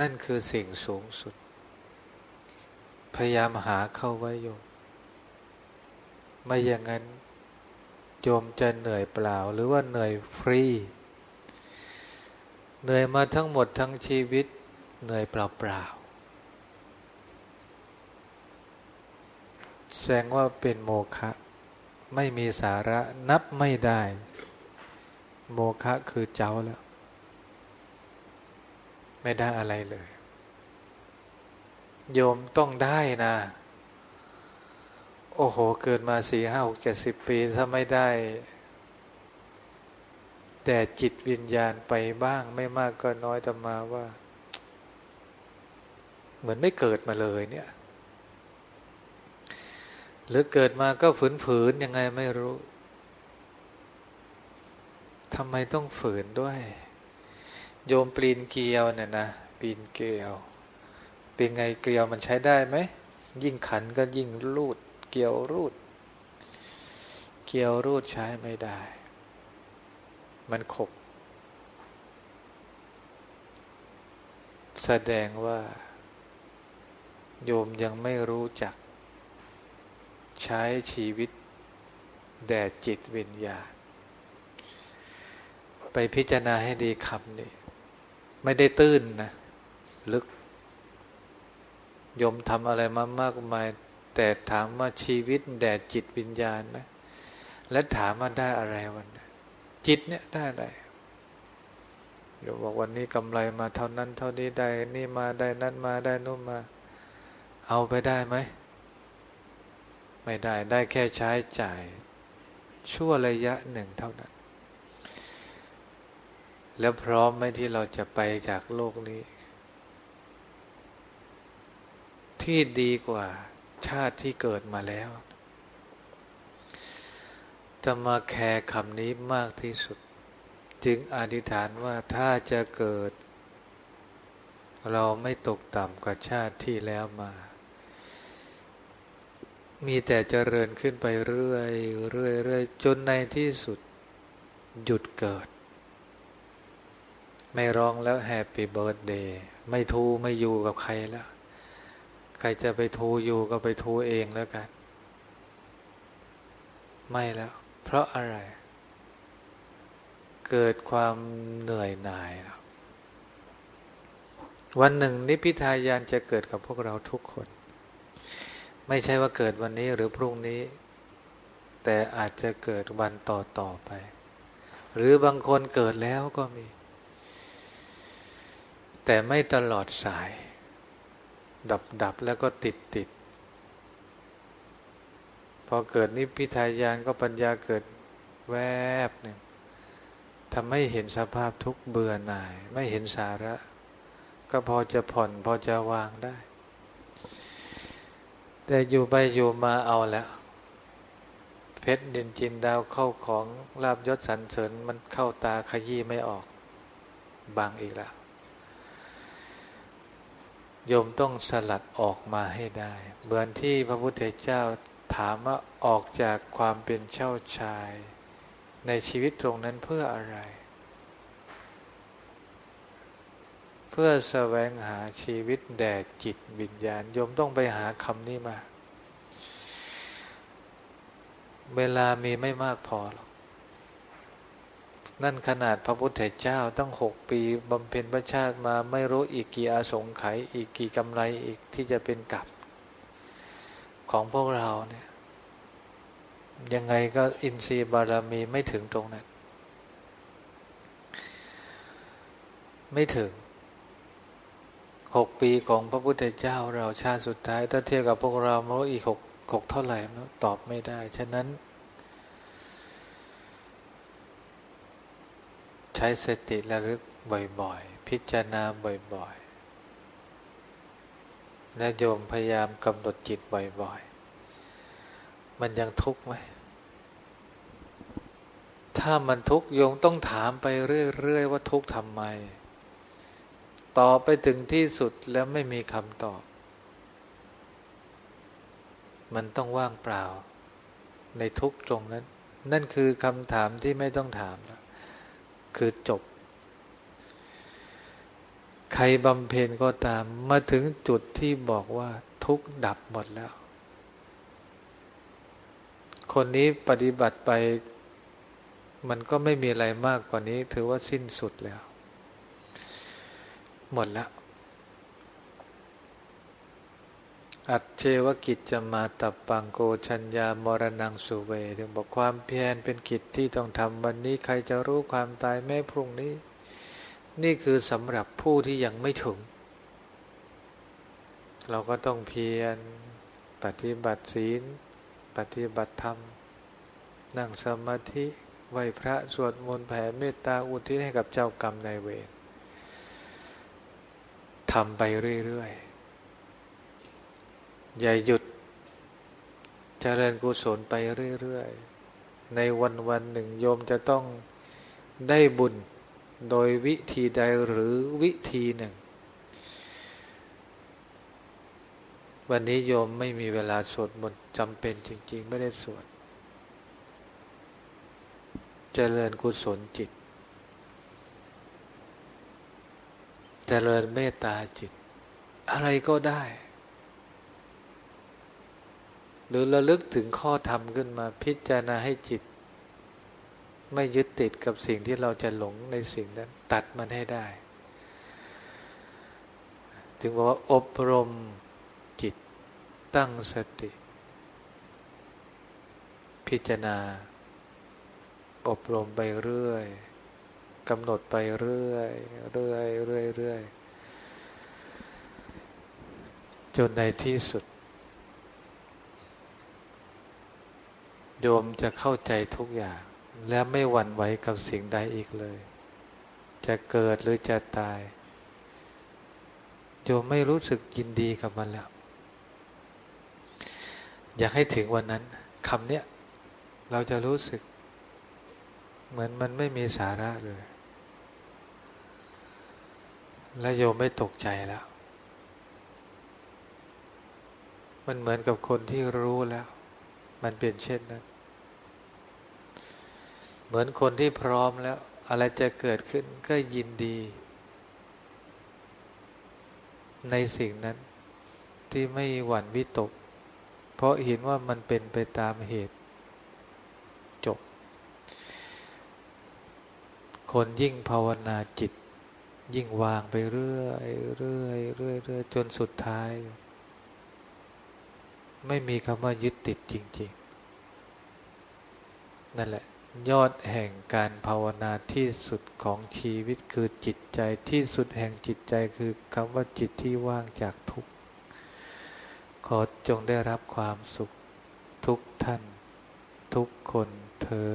นั่นคือสิ่งสูงสุด พยายามหาเข้าไว้โยมไม่อย่างนั้นโยมจะเหนื่อยเปล่า หรือว่าเหนื่อยฟรี เหนื่อยมาทั้งหมดทั้งชีวิต เหนื่อยเปล่าๆแสดงว่าเป็นโมฆะไม่มีสาระนับไม่ได้ โมฆะคือเจ้าแล้ว ไม่ได้อะไรเลย โยมต้องได้นะ โอ้โห เกิดมาสี่ห้าหกเจ็ดสิบปี ถ้าไม่ได้ แต่จิตวิญญาณไปบ้าง ไม่มากก็น้อยแต่มาว่า เหมือนไม่เกิดมาเลยเนี่ย หรือเกิดมาก็ฝืนๆยังไงไม่รู้ทำไมต้องฝืนด้วย โยมปีนเกลียวเนี่ยนะปีนเกลียว เป็นไงเกลียวมันใช้ได้ไหม ยิ่งขันก็ยิ่งรูด เกลียวรูด เกลียวรูดใช้ไม่ได้ มันขบ แสดงว่า โยมยังไม่รู้จัก ใช้ชีวิต แด่จิตวิญญาณ ไปพิจารณาให้ดีคำนี้ ไม่ได้ตื้นนะ ลึก ยมทำอะไรมามากมาย แต่ถามว่าชีวิตแด่จิตวิญญาณไหมและถามว่าได้อะไรวันจิตเนี่ยได้อะไรโยมบอกวันนี้กำไรมาเท่านั้น เท่านี้ได้ นี่มาได้นั้นมาได้นู่นมา เอาไปได้ไหมไม่ได้ได้แค่ใช้จ่ายชั่วระยะหนึ่งเท่านั้น แล้วพร้อมไหมที่เราจะไปจากโลกนี้ ที่ดีกว่าชาติที่เกิดมาแล้วจะมา care คำนี้มากที่สุด จึงอธิษฐานว่าถ้าจะเกิด เราไม่ตกต่ำกว่าชาติที่แล้วมา มีแต่เจริญขึ้นไปเรื่อยเรื่อยเรื่อยจนในที่สุดหยุดเกิด ไม่ร้องแล้ว happy birthday ไม่ to ไม่ you กับใครแล้ว ใครจะไป to you ก็ไป to เองแล้วกัน ไม่แล้ว เพราะอะไร เกิดความเหนื่อยหน่ายแล้ววันหนึ่ง นิพิทายานจะเกิดกับพวกเราทุกคน ไม่ใช่ว่าเกิดวันนี้หรือพรุ่งนี้ แต่อาจจะเกิดวันต่อต่อไป หรือบางคนเกิดแล้วก็มี แต่ไม่ตลอดสาย ดับดับแล้วก็ติดติดพอเกิดนิพพิทายานก็ปัญญาเกิดแวบหนึ่งทำให้เห็นสภาพทุกเบื่อหน่าย ไม่เห็นสาระ ก็พอจะผ่อนพอจะวางได้ แต่อยู่ไปอยู่มาเอาแล้วเพชรดินจินดาวเข้าของลาบยศสรรเสริญมันเข้าตาขยี้ไม่ออก บางอีกแล้ว โยมต้องสลัดออกมาให้ได้ เหมือนที่พระพุทธเจ้าถามว่าออกจากความเป็นเจ้าชาย ในชีวิตตรงนั้นเพื่ออะไร เพื่อแสวงหาชีวิตแด่จิตวิญญาณโยมต้องไปหาคำนี้มา เวลามีไม่มากพอหรอก นั่นขนาดพระพุทธเจ้าตั้งหกปีบำเพ็ญพระชาติมาไม่รู้อีกกี่อาสงไขยอีกกี่กำไรอีกที่จะเป็นกับของพวกเราเนี่ยยังไงก็อินทรีย์บารมีไม่ถึงตรงนั้น ไม่ถึงหกปีของพระพุทธเจ้าเราชาติสุดท้าย ถ้าเทียบกับพวกเราไม่รู้อีกหกหกเท่าไหร่ตอบไม่ได้ ฉะนั้น ใช้สติระลึกบ่อยๆ พิจารณาบ่อยๆ และโยมพยายามกำหนดจิตบ่อยๆ มันยังทุกข์ไหม ถ้ามันทุกข์โยมต้องถามไปเรื่อยๆ ว่าทุกข์ทำไม ตอบไปถึงที่สุดแล้วไม่มีคำตอบ มันต้องว่างเปล่า ในทุกตรงนั้น นั่นคือคำถามที่ไม่ต้องถามแล้ว คือจบ ใครบำเพ็ญก็ตาม มาถึงจุดที่บอกว่าทุกดับหมดแล้ว คนนี้ปฏิบัติไป มันก็ไม่มีอะไรมากกว่านี้ ถือว่าสิ้นสุดแล้ว หมดแล้ว อัจเชวกิจจะมาตับปังโกชัญญามรณังสุเว ถึงบอกความเพียรเป็นกิจที่ต้องทำวันนี้ใครจะรู้ความตายแม้พรุ่งนี้ นี่คือสำหรับผู้ที่ยังไม่ถึง เราก็ต้องเพียรปฏิบัติศีล ปฏิบัติธรรม นั่งสมาธิไหวพระสวดมนต์แผ่เมตตาอุทิศให้กับเจ้ากรรมนายเวรทำไปเรื่อยๆ อย่าหยุดเจริญกุศลไปเรื่อยๆ ในวันวันหนึ่งโยมจะต้องได้บุญโดยวิธีใดหรือวิธีหนึ่ง วันนี้โยมไม่มีเวลาสวดมนต์จำเป็นจริง ๆ ไม่ได้สวด เจริญกุศลจิต เจริญเมตตาจิต อะไรก็ได้ หรือระลึกถึงข้อธรรมขึ้นมาพิจารณาให้จิต ไม่ยึดติดกับสิ่งที่เราจะหลงในสิ่งนั้น ตัดมันให้ได้ ถึงบอกว่าอบรมจิตตั้งสติ พิจารณา อบรมไปเรื่อยกำหนดไปเรื่อยเรื่อยเรื่อยเรื่อยจนในที่สุด โยมจะเข้าใจทุกอย่าง และไม่หวั่นไหวกับสิ่งใดอีกเลย จะเกิดหรือจะตาย โยมไม่รู้สึกยินดีกับมันแล้ว อยากให้ถึงวันนั้นคำเนี้ยเราจะรู้สึก เหมือนมันไม่มีสาระเลย และโยมไม่ตกใจแล้ว มันเหมือนกับคนที่รู้แล้ว มันเป็นเช่นนั้น เหมือนคนที่พร้อมแล้ว อะไรจะเกิดขึ้นก็ยินดี ในสิ่งนั้นที่ไม่หวั่นวิตก เพราะเห็นว่ามันเป็นไปตามเหตุ จบ คนยิ่งภาวนาจิต ยิ่งวางไปเรื่อยเรื่อยเรื่อยเรื่อยจนสุดท้าย ไม่มีคำว่ายึดติดจริง ๆ นั่นแหละ ยอดแห่งการภาวนาที่สุดของชีวิตคือจิตใจที่สุดแห่งจิตใจคือคำว่าจิตที่ว่างจากทุกข์ ขอจงได้รับความสุขทุกท่าน ทุกคนเทิ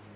น